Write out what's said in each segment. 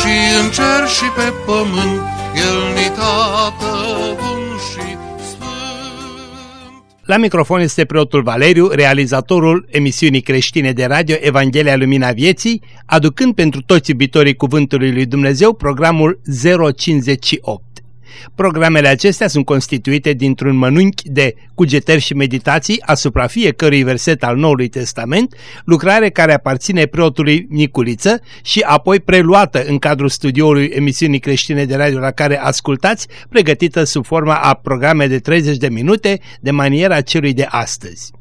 și în cer și pe pământ, El ni tată bun și sfânt. La microfon este preotul Valeriu, realizatorul emisiunii creștine de radio Evanghelia Lumina Vieții, aducând pentru toți iubitorii Cuvântului Lui Dumnezeu programul 058. Programele acestea sunt constituite dintr-un mănânchi de cugetări și meditații asupra fiecărui verset al Noului Testament, lucrare care aparține preotului Niculiță și apoi preluată în cadrul studioului emisiunii creștine de radio la care ascultați, pregătită sub forma a programe de 30 de minute de maniera celui de astăzi.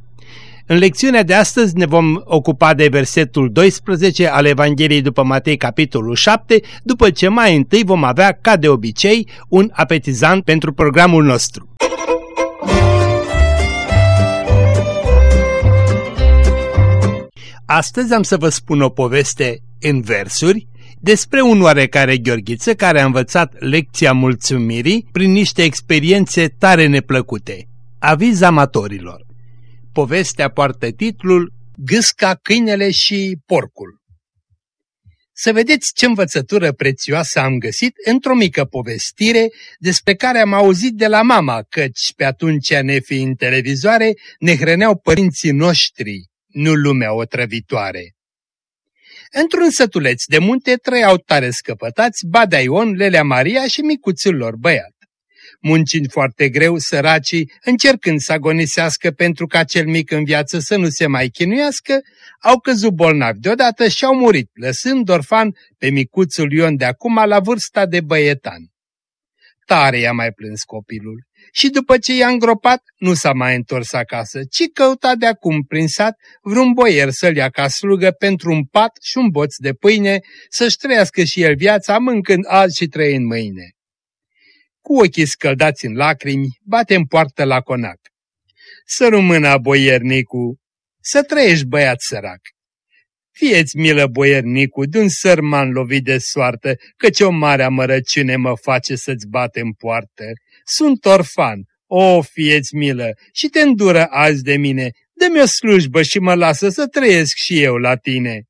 În lecțiunea de astăzi ne vom ocupa de versetul 12 al Evangheliei după Matei capitolul 7, după ce mai întâi vom avea, ca de obicei, un apetizant pentru programul nostru. Astăzi am să vă spun o poveste în versuri despre un oarecare Gheorghiță care a învățat lecția mulțumirii prin niște experiențe tare neplăcute. Aviz amatorilor. Povestea poartă titlul Gâsca, câinele și porcul. Să vedeți ce învățătură prețioasă am găsit într-o mică povestire despre care am auzit de la mama, căci pe atunci, nefiind televizoare, ne hrăneau părinții noștri, nu lumea otrăvitoare. Într-un sătuleț de munte trăiau tare scăpătați Badea Ion, Lelea Maria și micuțul lor băiat muncind foarte greu, săracii, încercând să agonisească pentru ca cel mic în viață să nu se mai chinuiască, au căzut bolnavi deodată și au murit, lăsând orfan pe micuțul Ion de acum la vârsta de băietan. Tare i-a mai plâns copilul și după ce i-a îngropat, nu s-a mai întors acasă, ci căuta de acum prin sat vreun boier să-l ia ca slugă pentru un pat și un boț de pâine, să-și trăiască și el viața mâncând azi și trăind mâine cu ochii scăldați în lacrimi, bate în poartă la conac. Să rămână boiernicu, să trăiești băiat sărac. Fieți milă boiernicu, de-un sărman lovit de soartă, căci o mare amărăciune mă face să-ți bate în poartă. Sunt orfan, o, fieți milă, și te îndură azi de mine, dă-mi o slujbă și mă lasă să trăiesc și eu la tine.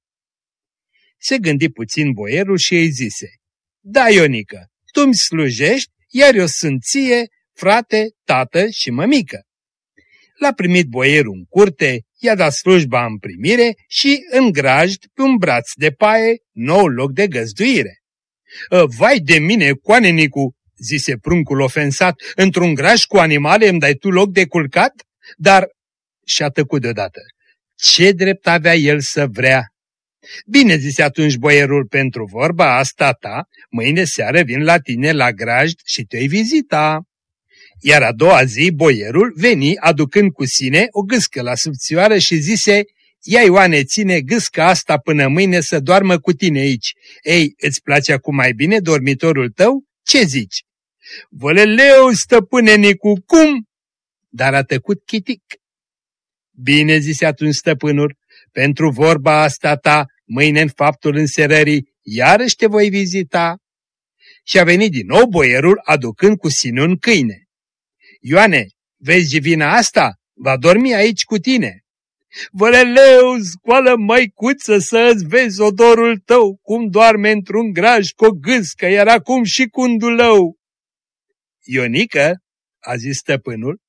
Se gândi puțin boierul și îi zise, Da, Ionică, tu-mi slujești iar eu sunt ție, frate, tată și mămică. L-a primit boierul în curte, i-a dat slujba în primire și în grajd pe un braț de paie, nou loc de găzduire. Ă, vai de mine, coanenicu, zise pruncul ofensat, într-un graj cu animale îmi dai tu loc de culcat? Dar, și-a tăcut deodată, ce drept avea el să vrea Bine, zise atunci boierul, pentru vorba asta ta, mâine seară vin la tine la grajd și te-i vizita. Iar a doua zi boierul veni aducând cu sine o gâscă la subțioară și zise, Ia Ioane, ține gâsca asta până mâine să doarmă cu tine aici. Ei, îți place acum mai bine dormitorul tău? Ce zici? Văleleu, stăpâne Nicu, cum? Dar a tăcut chitic. Bine, zise atunci stăpânul, pentru vorba asta ta, mâine în faptul înserării, iarăși te voi vizita. Și a venit din nou boierul aducând cu sine un câine. Ioane, vezi vina asta? Va dormi aici cu tine. Văleleu, scoală măicuță să-ți vezi odorul tău, cum doarme într-un graj cu o gâscă, iar acum și cu un dulău. Ionică, a zis stăpânul,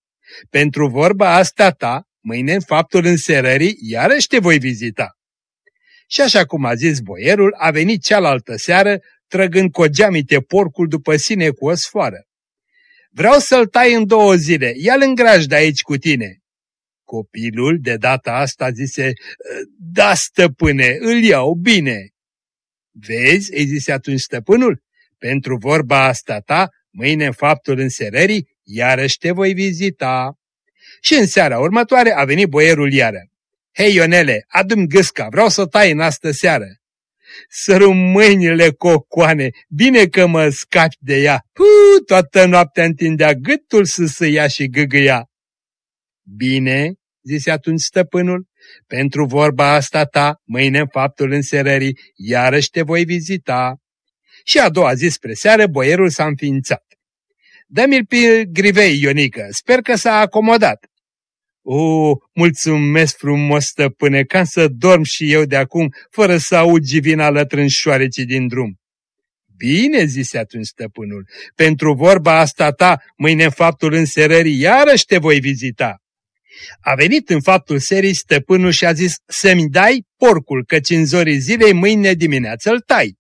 pentru vorba asta ta, Mâine, în faptul înserării, iarăși te voi vizita. Și așa cum a zis boierul, a venit cealaltă seară, trăgând cu o geamite porcul după sine cu o sfoară. Vreau să-l tai în două zile, ia-l în de aici cu tine. Copilul, de data asta, zise, da, stăpâne, îl iau bine. Vezi, îi zise atunci stăpânul, pentru vorba asta ta, mâine în faptul înserării, iarăși te voi vizita. Și în seara următoare a venit boierul iară. Hei, Ionele, adu-mi gâsca, vreau să o tai în astă seară. Sărum mâinile cocoane, bine că mă scapi de ea. Puh, toată noaptea întindea gâtul să se ia și gâgâia. Bine, zise atunci stăpânul, pentru vorba asta ta, mâine în faptul înserării, iarăși te voi vizita. Și a doua zi spre seară, boierul s-a înființat. Dă-mi-l pe grivei, Ionică, sper că s-a acomodat. O, mulțumesc frumos, stăpâne, ca să dorm și eu de acum, fără să aud givina lătrânșoarecii din drum. Bine, zise atunci stăpânul, pentru vorba asta ta, mâine în faptul înserării, iarăși te voi vizita. A venit în faptul serii stăpânul și a zis să-mi dai porcul, căci în zorii zilei mâine dimineață îl tai.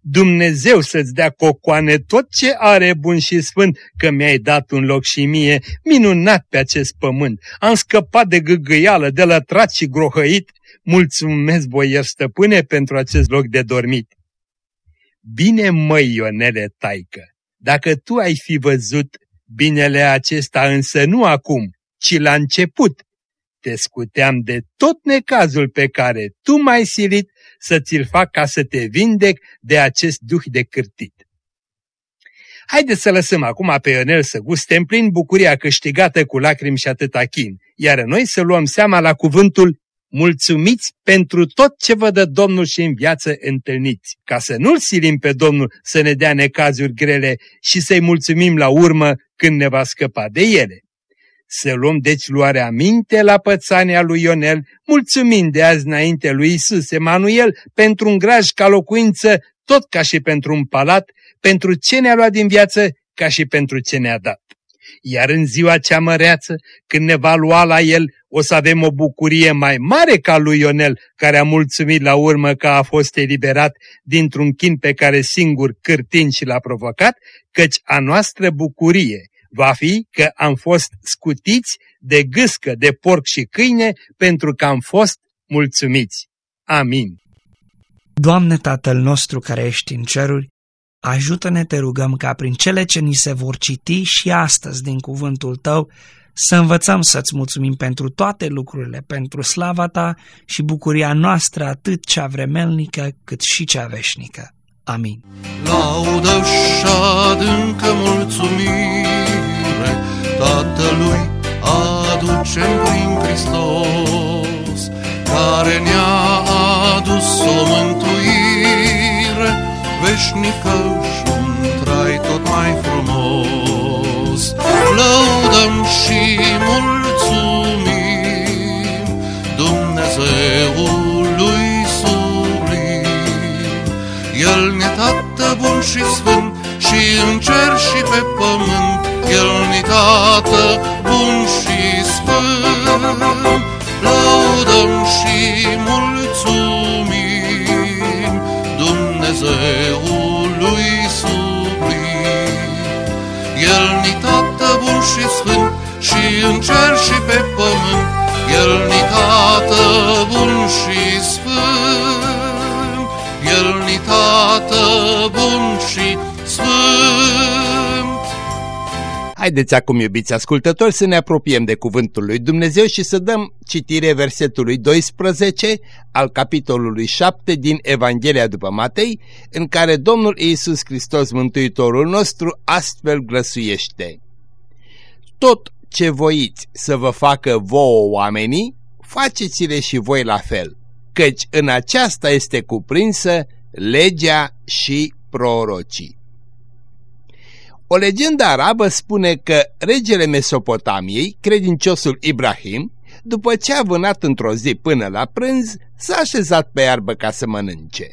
Dumnezeu să-ți dea cocoane tot ce are bun și sfânt, că mi-ai dat un loc și mie minunat pe acest pământ. Am scăpat de gâgâială, de lătrat și grohăit. Mulțumesc, boier stăpâne, pentru acest loc de dormit. Bine, măi, Ionele, taică, dacă tu ai fi văzut binele acesta însă nu acum, ci la început, te scuteam de tot necazul pe care tu m-ai silit să ți-l fac ca să te vindec de acest duh de cârtit. Haideți să lăsăm acum pe Ionel să guste în plin bucuria câștigată cu lacrimi și atâta chin, iar noi să luăm seama la cuvântul mulțumiți pentru tot ce vă dă Domnul și în viață întâlniți, ca să nu-L silim pe Domnul să ne dea necazuri grele și să-i mulțumim la urmă când ne va scăpa de ele. Să luăm deci luarea minte la pățania lui Ionel, mulțumind de azi înainte lui Isus Emanuel pentru un graj ca locuință, tot ca și pentru un palat, pentru ce ne-a luat din viață, ca și pentru ce ne-a dat. Iar în ziua cea măreață, când ne va lua la el, o să avem o bucurie mai mare ca lui Ionel, care a mulțumit la urmă că a fost eliberat dintr-un chin pe care singur cârtin și l-a provocat, căci a noastră bucurie va fi că am fost scutiți de gâscă de porc și câine pentru că am fost mulțumiți. Amin. Doamne Tatăl nostru care ești în ceruri, ajută-ne, te rugăm, ca prin cele ce ni se vor citi și astăzi din cuvântul Tău, să învățăm să-ți mulțumim pentru toate lucrurile, pentru slava Ta și bucuria noastră atât cea vremelnică cât și cea veșnică. Amin. Laudă și adâncă mulțumire Tatălui aducem prin Hristos, care ne-a adus o mântuire veșnică și un trai tot mai frumos. Lăudăm și mulțumim Dumnezeului tată bun și sfânt și în cer și pe pământ. El ne tată bun și sfânt. Laudăm Haideți acum, iubiți ascultători, să ne apropiem de Cuvântul lui Dumnezeu și să dăm citire versetului 12 al capitolului 7 din Evanghelia după Matei, în care Domnul Iisus Hristos, Mântuitorul nostru, astfel glăsuiește. Tot ce voiți să vă facă vouă oamenii, faceți-le și voi la fel căci în aceasta este cuprinsă legea și prorocii. O legendă arabă spune că regele Mesopotamiei, credinciosul Ibrahim, după ce a vânat într-o zi până la prânz, s-a așezat pe iarbă ca să mănânce.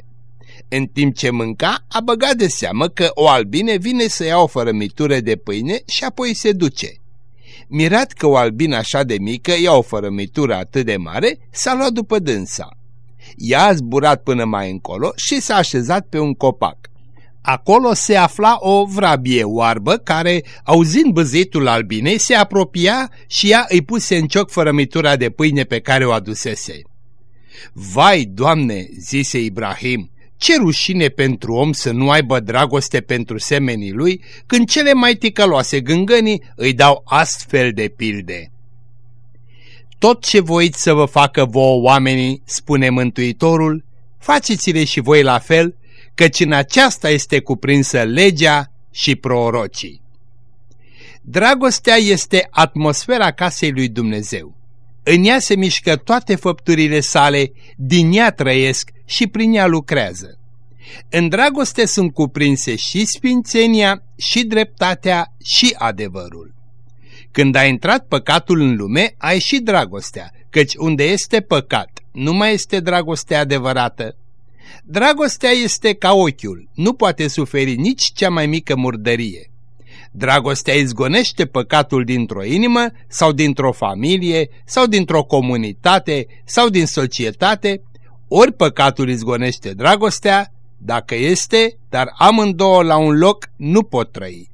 În timp ce mânca, a băgat de seamă că o albine vine să ia o fărămitură de pâine și apoi se duce. Mirat că o albină așa de mică ia o fărămitură atât de mare, s-a luat după dânsa. Ea a zburat până mai încolo și s-a așezat pe un copac. Acolo se afla o vrabie oarbă care, auzind băzitul albinei, se apropia și ea îi puse în cioc fărămitura de pâine pe care o adusese. Vai, Doamne, zise Ibrahim, ce rușine pentru om să nu aibă dragoste pentru semenii lui când cele mai ticăloase gângănii îi dau astfel de pilde tot ce voiți să vă facă vouă oamenii, spune Mântuitorul, faceți-le și voi la fel, căci în aceasta este cuprinsă legea și prorocii. Dragostea este atmosfera casei lui Dumnezeu. În ea se mișcă toate făpturile sale, din ea trăiesc și prin ea lucrează. În dragoste sunt cuprinse și sfințenia, și dreptatea, și adevărul. Când a intrat păcatul în lume, a ieșit dragostea, căci unde este păcat, nu mai este dragoste adevărată. Dragostea este ca ochiul, nu poate suferi nici cea mai mică murdărie. Dragostea izgonește păcatul dintr-o inimă sau dintr-o familie sau dintr-o comunitate sau din societate, ori păcatul izgonește dragostea, dacă este, dar amândouă la un loc nu pot trăi.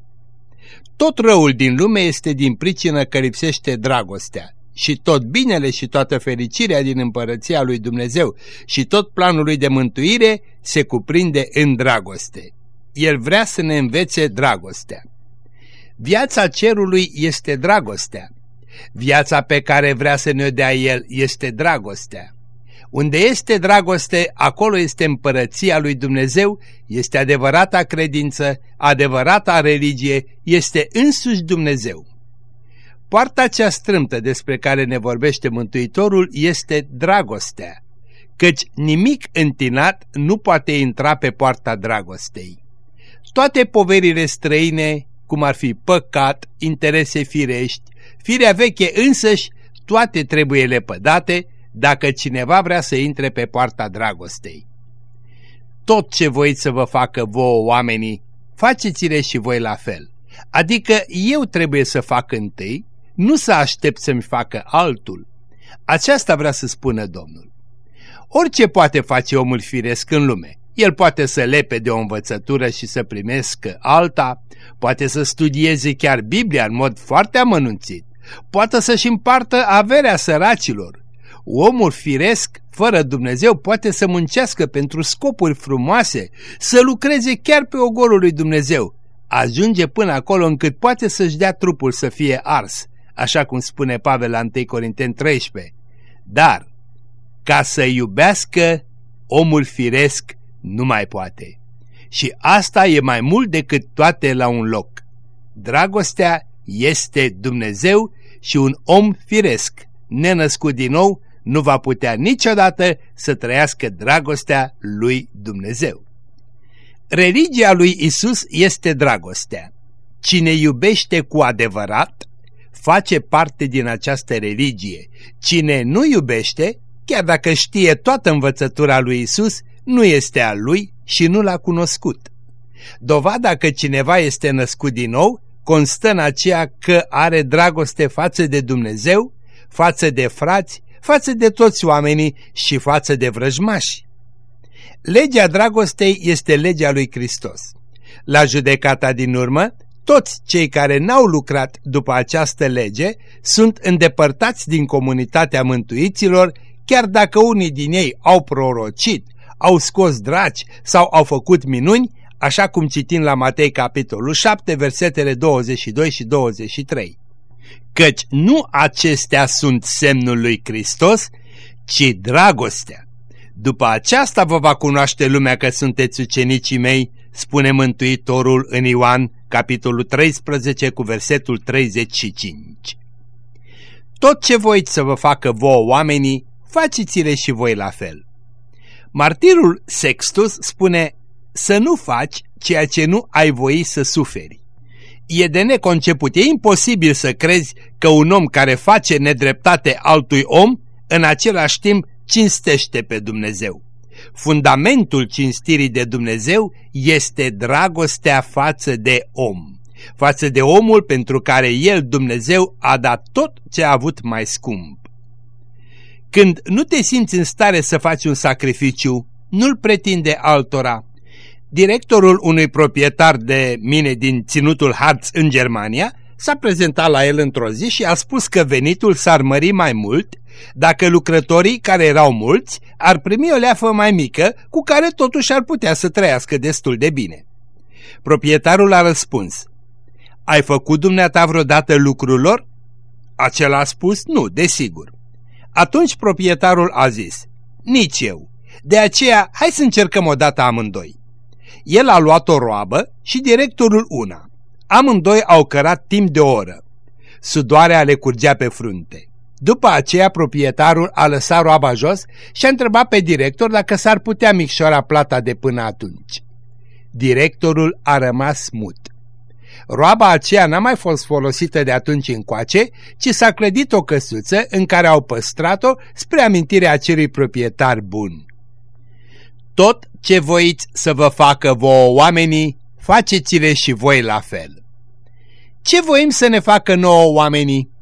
Tot răul din lume este din pricină că lipsește dragostea și tot binele și toată fericirea din împărăția lui Dumnezeu și tot planul lui de mântuire se cuprinde în dragoste. El vrea să ne învețe dragostea. Viața cerului este dragostea. Viața pe care vrea să ne dea El este dragostea. Unde este dragoste, acolo este împărăția lui Dumnezeu, este adevărata credință, adevărata religie, este însuși Dumnezeu. Poarta cea strâmtă despre care ne vorbește Mântuitorul este dragostea, căci nimic întinat nu poate intra pe poarta dragostei. Toate poverile străine, cum ar fi păcat, interese firești, firea veche însăși, toate trebuie lepădate dacă cineva vrea să intre pe poarta dragostei. Tot ce voiți să vă facă vouă oamenii, faceți-le și voi la fel. Adică eu trebuie să fac întâi, nu să aștept să-mi facă altul. Aceasta vrea să spună Domnul. Orice poate face omul firesc în lume. El poate să lepe de o învățătură și să primească alta, poate să studieze chiar Biblia în mod foarte amănunțit, poate să-și împartă averea săracilor, Omul firesc, fără Dumnezeu, poate să muncească pentru scopuri frumoase, să lucreze chiar pe ogorul lui Dumnezeu. Ajunge până acolo încât poate să-și dea trupul să fie ars, așa cum spune Pavel la 1 Corinteni 13. Dar, ca să iubească, omul firesc nu mai poate. Și asta e mai mult decât toate la un loc. Dragostea este Dumnezeu și un om firesc, nenăscut din nou, nu va putea niciodată să trăiască dragostea lui Dumnezeu. Religia lui Isus este dragostea. Cine iubește cu adevărat, face parte din această religie. Cine nu iubește, chiar dacă știe toată învățătura lui Isus, nu este a lui și nu l-a cunoscut. Dovada că cineva este născut din nou constă în aceea că are dragoste față de Dumnezeu, față de frați, față de toți oamenii și față de vrăjmași. Legea dragostei este legea lui Hristos. La judecata din urmă, toți cei care n-au lucrat după această lege sunt îndepărtați din comunitatea mântuiților, chiar dacă unii din ei au prorocit, au scos draci sau au făcut minuni, așa cum citim la Matei capitolul 7, versetele 22 și 23 căci nu acestea sunt semnul lui Hristos, ci dragostea. După aceasta vă va cunoaște lumea că sunteți ucenicii mei, spune Mântuitorul în Ioan, capitolul 13, cu versetul 35. Tot ce voiți să vă facă vouă oamenii, faceți-le și voi la fel. Martirul Sextus spune să nu faci ceea ce nu ai voi să suferi e de neconceput. E imposibil să crezi că un om care face nedreptate altui om, în același timp cinstește pe Dumnezeu. Fundamentul cinstirii de Dumnezeu este dragostea față de om, față de omul pentru care El, Dumnezeu, a dat tot ce a avut mai scump. Când nu te simți în stare să faci un sacrificiu, nu-l pretinde altora, directorul unui proprietar de mine din ținutul Harz în Germania s-a prezentat la el într-o zi și a spus că venitul s-ar mări mai mult dacă lucrătorii, care erau mulți, ar primi o leafă mai mică cu care totuși ar putea să trăiască destul de bine. Proprietarul a răspuns, Ai făcut dumneata vreodată lucrul lor? Acela a spus, nu, desigur. Atunci proprietarul a zis, Nici eu, De aceea, hai să încercăm o dată amândoi. El a luat o roabă și directorul una. Amândoi au cărat timp de o oră. Sudoarea le curgea pe frunte. După aceea, proprietarul a lăsat roaba jos și a întrebat pe director dacă s-ar putea micșora plata de până atunci. Directorul a rămas mut. Roaba aceea n-a mai fost folosită de atunci încoace, ci s-a clădit o căsuță în care au păstrat-o spre amintirea acelui proprietar bun. Tot ce voiți să vă facă vouă oamenii, faceți-le și voi la fel. Ce voim să ne facă nouă oamenii?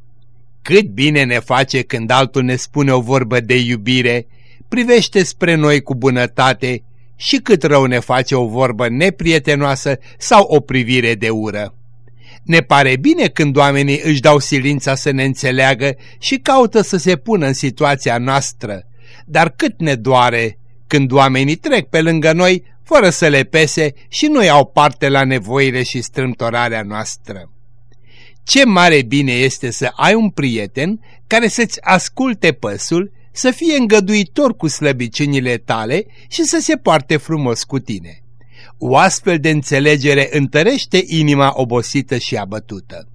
Cât bine ne face când altul ne spune o vorbă de iubire, privește spre noi cu bunătate și cât rău ne face o vorbă neprietenoasă sau o privire de ură. Ne pare bine când oamenii își dau silința să ne înțeleagă și caută să se pună în situația noastră, dar cât ne doare când oamenii trec pe lângă noi fără să le pese și nu iau parte la nevoile și strâmtorarea noastră. Ce mare bine este să ai un prieten care să-ți asculte păsul, să fie îngăduitor cu slăbiciunile tale și să se poarte frumos cu tine. O astfel de înțelegere întărește inima obosită și abătută.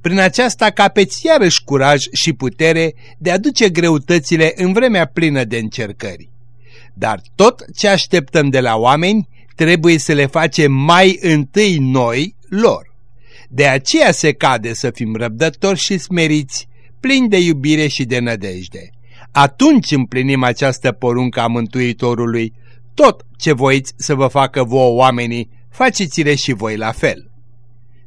Prin aceasta capeți iarăși curaj și putere de a duce greutățile în vremea plină de încercări. Dar tot ce așteptăm de la oameni trebuie să le facem mai întâi noi lor. De aceea se cade să fim răbdători și smeriți, plini de iubire și de nădejde. Atunci împlinim această poruncă a Mântuitorului, tot ce voiți să vă facă vouă oamenii, faceți-le și voi la fel.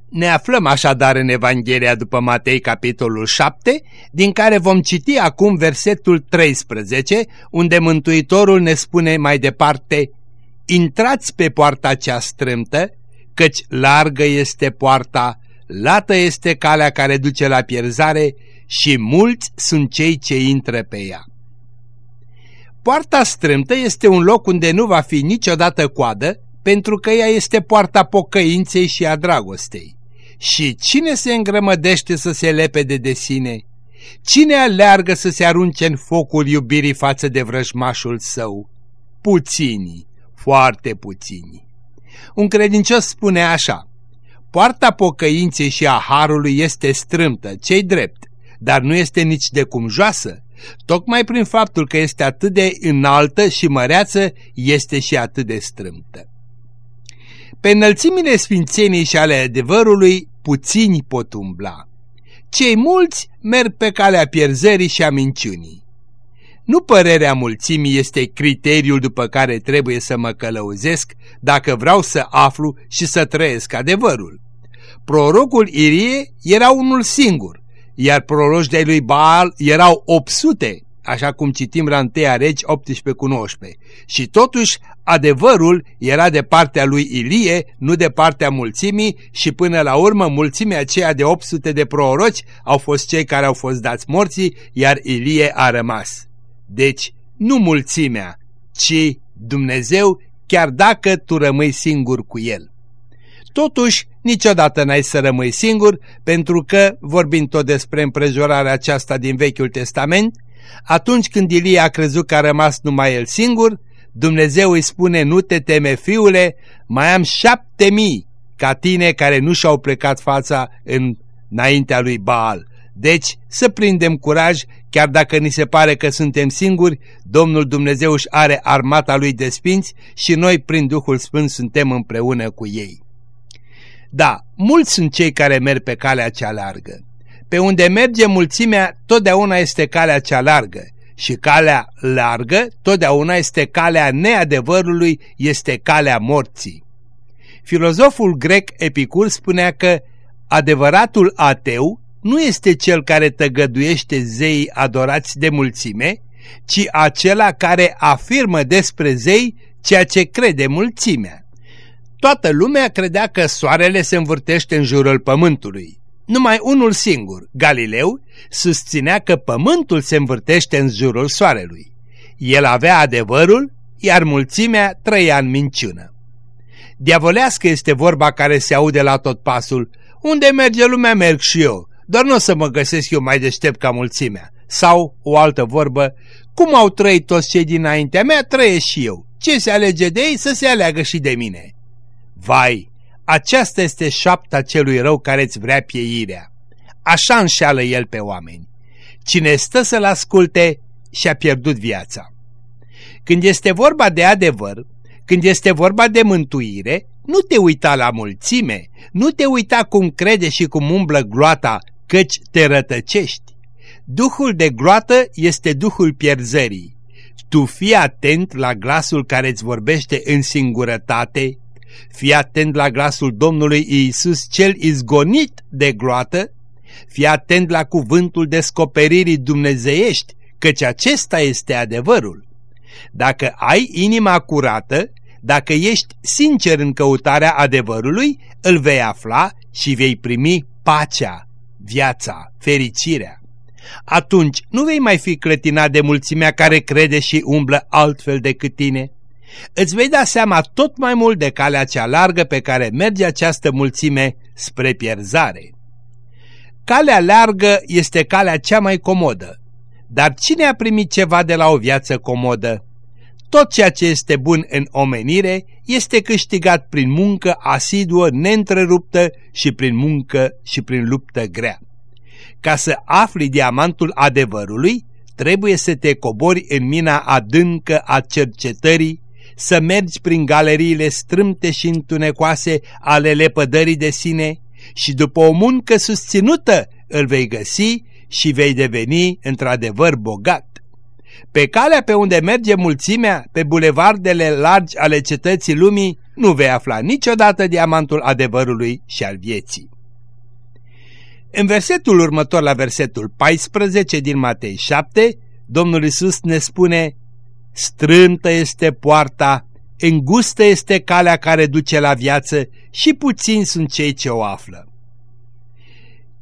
Ne aflăm așadar în Evanghelia după Matei capitolul 7, din care vom citi acum versetul 13, unde Mântuitorul ne spune mai departe, Intrați pe poarta cea strâmtă, căci largă este poarta, lată este calea care duce la pierzare și mulți sunt cei ce intră pe ea. Poarta strâmtă este un loc unde nu va fi niciodată coadă, pentru că ea este poarta pocăinței și a dragostei. Și cine se îngrămădește să se lepede de sine? Cine aleargă să se arunce în focul iubirii față de vrăjmașul său? Puțini, foarte puțini. Un credincios spune așa, Poarta pocăinței și a harului este strâmtă, cei drept, dar nu este nici de cum joasă. Tocmai prin faptul că este atât de înaltă și măreață, este și atât de strâmtă. Pe înălțimile sfințenii și ale adevărului, puțini pot umbla. Cei mulți merg pe calea pierzării și a minciunii. Nu părerea mulțimii este criteriul după care trebuie să mă călăuzesc dacă vreau să aflu și să trăiesc adevărul. Prorocul Irie era unul singur, iar proroși de lui Baal erau 800, așa cum citim la 1 Regi 18 cu 19. Și totuși adevărul era de partea lui Ilie, nu de partea mulțimii și până la urmă mulțimea aceea de 800 de proroci au fost cei care au fost dați morții, iar Ilie a rămas. Deci, nu mulțimea, ci Dumnezeu, chiar dacă tu rămâi singur cu El. Totuși, niciodată n-ai să rămâi singur, pentru că, vorbind tot despre împrejurarea aceasta din Vechiul Testament, atunci când Ilie a crezut că a rămas numai el singur, Dumnezeu îi spune, nu te teme, fiule, mai am șapte mii ca tine care nu și-au plecat fața în, înaintea lui Baal. Deci să prindem curaj, chiar dacă ni se pare că suntem singuri, Domnul Dumnezeu își are armata lui de sfinți și noi prin Duhul Sfânt suntem împreună cu ei. Da, mulți sunt cei care merg pe calea cea largă. Pe unde merge mulțimea, totdeauna este calea cea largă și calea largă, totdeauna este calea neadevărului, este calea morții. Filozoful grec Epicur spunea că adevăratul ateu nu este cel care tăgăduiește zeii adorați de mulțime, ci acela care afirmă despre zei ceea ce crede mulțimea. Toată lumea credea că soarele se învârtește în jurul pământului. Numai unul singur, Galileu, susținea că pământul se învârtește în jurul soarelui. El avea adevărul, iar mulțimea trăia în minciună. Diavolească este vorba care se aude la tot pasul, unde merge lumea merg și eu, doar nu o să mă găsesc eu mai deștept ca mulțimea. Sau, o altă vorbă, cum au trăit toți cei dinaintea mea, trăiesc și eu. Ce se alege de ei, să se aleagă și de mine. Vai, aceasta este șapta celui rău care îți vrea pieirea. Așa înșeală el pe oameni. Cine stă să-l asculte și-a pierdut viața. Când este vorba de adevăr, când este vorba de mântuire, nu te uita la mulțime, nu te uita cum crede și cum umblă gloata, căci te rătăcești. Duhul de gloată este duhul pierzării. Tu fii atent la glasul care îți vorbește în singurătate, fii atent la glasul Domnului Iisus cel izgonit de gloată, fii atent la cuvântul descoperirii dumnezeiești, căci acesta este adevărul. Dacă ai inima curată, dacă ești sincer în căutarea adevărului, îl vei afla și vei primi pacea, viața, fericirea. Atunci nu vei mai fi clătinat de mulțimea care crede și umblă altfel decât tine. Îți vei da seama tot mai mult de calea cea largă pe care merge această mulțime spre pierzare. Calea largă este calea cea mai comodă, dar cine a primit ceva de la o viață comodă? Tot ceea ce este bun în omenire este câștigat prin muncă asiduă, neîntreruptă și prin muncă și prin luptă grea. Ca să afli diamantul adevărului, trebuie să te cobori în mina adâncă a cercetării, să mergi prin galeriile strâmte și întunecoase ale lepădării de sine și după o muncă susținută îl vei găsi și vei deveni într-adevăr bogat. Pe calea pe unde merge mulțimea, pe bulevardele largi ale cetății lumii, nu vei afla niciodată diamantul adevărului și al vieții. În versetul următor la versetul 14 din Matei 7, Domnul Isus ne spune Strântă este poarta, îngustă este calea care duce la viață și puțini sunt cei ce o află.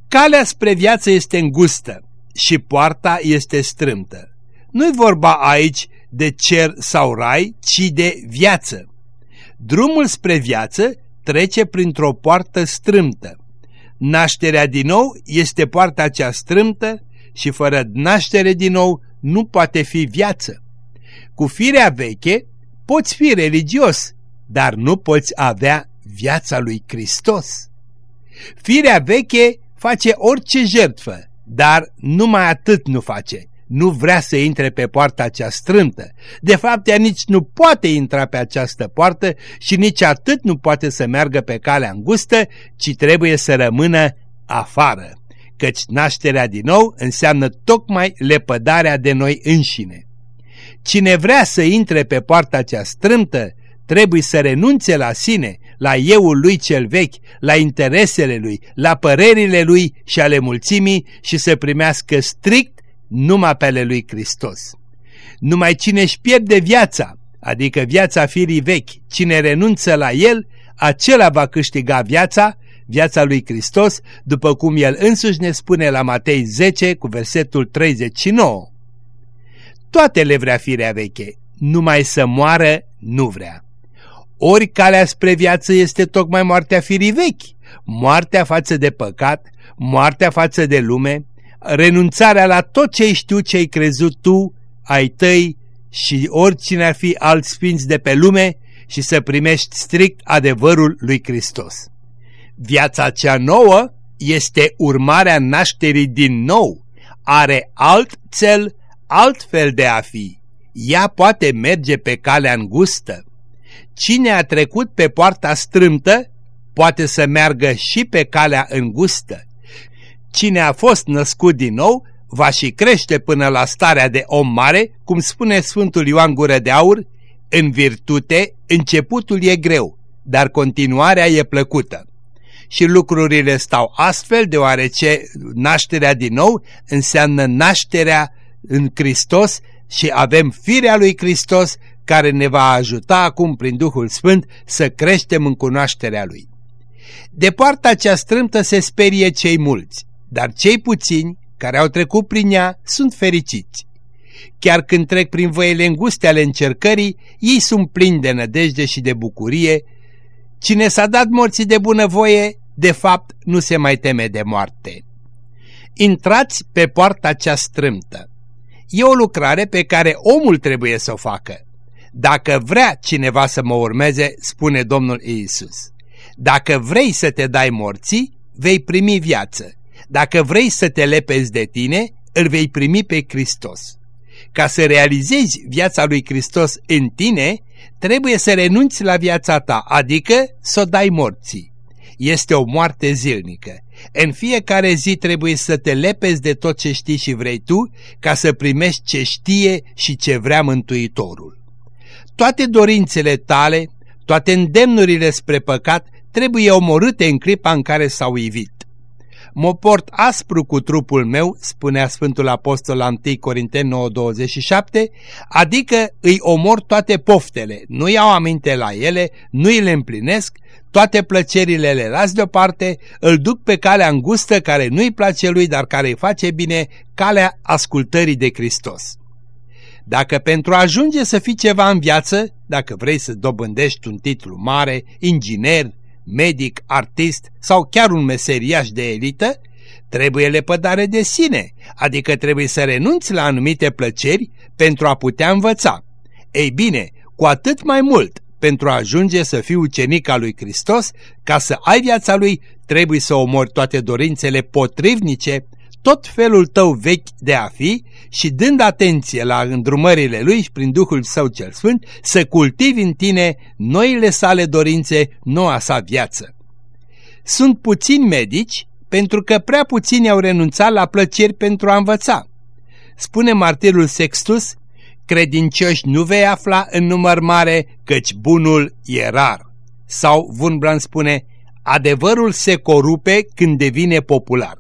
Calea spre viață este îngustă și poarta este strâmtă. Nu-i vorba aici de cer sau rai, ci de viață. Drumul spre viață trece printr-o poartă strâmtă. Nașterea din nou este poarta cea strâmtă și fără naștere din nou nu poate fi viață. Cu firea veche poți fi religios, dar nu poți avea viața lui Hristos. Firea veche face orice jertfă, dar numai atât nu face. Nu vrea să intre pe poarta cea strântă. De fapt, ea nici nu poate intra pe această poartă și nici atât nu poate să meargă pe calea îngustă, ci trebuie să rămână afară. Căci nașterea din nou înseamnă tocmai lepădarea de noi înșine. Cine vrea să intre pe poarta cea strâmtă, trebuie să renunțe la sine, la euul lui cel vechi, la interesele lui, la părerile lui și ale mulțimii și să primească strict numai pe ale lui Hristos. Numai cine își pierde viața, adică viața firii vechi, cine renunță la el, acela va câștiga viața, viața lui Hristos, după cum el însuși ne spune la Matei 10 cu versetul 39. Toate le vrea firea veche, numai să moară nu vrea. Ori calea spre viață este tocmai moartea firii vechi, moartea față de păcat, moartea față de lume, renunțarea la tot ce ai știut ce ai crezut tu, ai tăi și oricine ar fi alți sfinți de pe lume și să primești strict adevărul lui Hristos. Viața cea nouă este urmarea nașterii din nou, are alt cel, alt fel de a fi. Ea poate merge pe calea îngustă. Cine a trecut pe poarta strâmtă poate să meargă și pe calea îngustă. Cine a fost născut din nou va și crește până la starea de om mare, cum spune Sfântul Ioan Gură de Aur, în virtute începutul e greu, dar continuarea e plăcută. Și lucrurile stau astfel deoarece nașterea din nou înseamnă nașterea în Hristos și avem firea lui Hristos care ne va ajuta acum prin Duhul Sfânt să creștem în cunoașterea Lui. De poarta cea strâmtă se sperie cei mulți, dar cei puțini care au trecut prin ea sunt fericiți. Chiar când trec prin voiele înguste ale încercării, ei sunt plini de nădejde și de bucurie. Cine s-a dat morții de bunăvoie, de fapt nu se mai teme de moarte. Intrați pe poarta cea strâmtă. E o lucrare pe care omul trebuie să o facă. Dacă vrea cineva să mă urmeze, spune Domnul Iisus. Dacă vrei să te dai morții, vei primi viață. Dacă vrei să te lepezi de tine, îl vei primi pe Hristos. Ca să realizezi viața lui Hristos în tine, trebuie să renunți la viața ta, adică să o dai morții. Este o moarte zilnică. În fiecare zi trebuie să te lepezi de tot ce știi și vrei tu, ca să primești ce știe și ce vrea Mântuitorul. Toate dorințele tale, toate îndemnurile spre păcat trebuie omorâte în clipa în care s-au ivit. Mă port aspru cu trupul meu, spunea Sfântul Apostol la 1 Corinteni 9.27, adică îi omor toate poftele, nu iau aminte la ele, nu îi le împlinesc, toate plăcerile le las deoparte, îl duc pe calea îngustă care nu-i place lui, dar care îi face bine, calea ascultării de Hristos. Dacă pentru a ajunge să fii ceva în viață, dacă vrei să dobândești un titlu mare, inginer, medic, artist sau chiar un meseriaș de elită, trebuie lepădare de sine, adică trebuie să renunți la anumite plăceri pentru a putea învăța. Ei bine, cu atât mai mult, pentru a ajunge să fii ucenic al lui Hristos, ca să ai viața lui, trebuie să omori toate dorințele potrivnice tot felul tău vechi de a fi și dând atenție la îndrumările lui și prin Duhul Său cel Sfânt, să cultivi în tine noile sale dorințe, noua sa viață. Sunt puțini medici pentru că prea puțini au renunțat la plăceri pentru a învăța. Spune martirul Sextus, credincioși nu vei afla în număr mare, căci bunul e rar. Sau Wunbrand spune, adevărul se corupe când devine popular.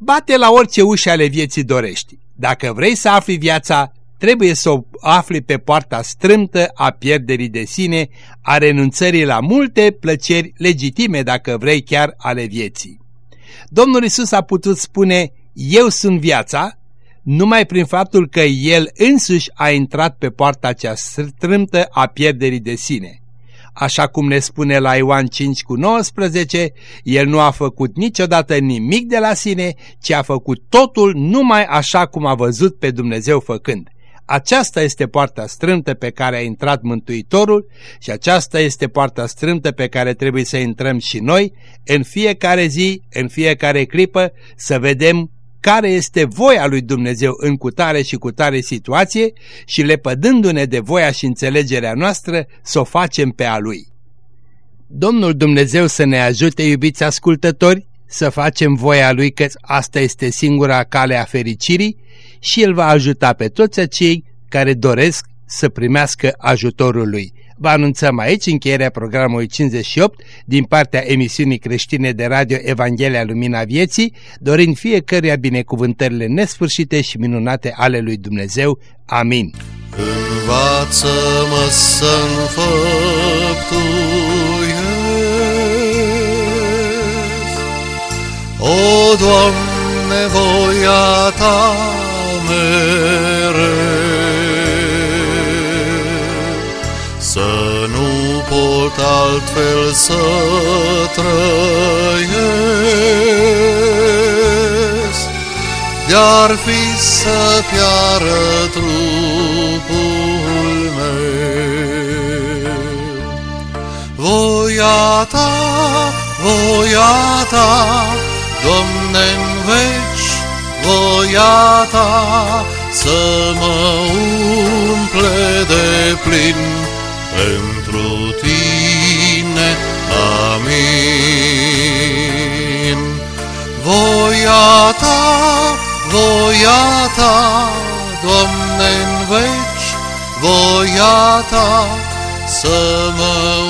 Bate la orice ușă ale vieții dorești. Dacă vrei să afli viața, trebuie să o afli pe poarta strâmtă a pierderii de sine, a renunțării la multe plăceri legitime, dacă vrei chiar, ale vieții. Domnul Isus a putut spune, eu sunt viața, numai prin faptul că El însuși a intrat pe poarta cea strâmtă a pierderii de sine așa cum ne spune la Ioan 5 cu 19, el nu a făcut niciodată nimic de la sine, ci a făcut totul numai așa cum a văzut pe Dumnezeu făcând. Aceasta este poarta strâmtă pe care a intrat Mântuitorul și aceasta este poarta strâmtă pe care trebuie să intrăm și noi în fiecare zi, în fiecare clipă, să vedem care este voia lui Dumnezeu în cutare și cutare situație și lepădându-ne de voia și înțelegerea noastră să o facem pe a Lui. Domnul Dumnezeu să ne ajute, iubiți ascultători, să facem voia Lui că asta este singura cale a fericirii și El va ajuta pe toți acei care doresc să primească ajutorul Lui. Vă anunțăm aici încheierea programului 58 din partea emisiunii creștine de radio Evanghelia Lumina Vieții, dorind fiecăruia binecuvântările nesfârșite și minunate ale lui Dumnezeu. Amin. Învață-mă să-mi O, Doamne, voia Ta mereu. Să nu pot altfel să trăiesc, De-ar fi să piară trupul meu. Voia ta, voia ta, Doamne-n veci, voia ta, să mă umple de plin pentru tine. Amin. Voia ta, voia ta, Doamne, în veci, voia ta, să mă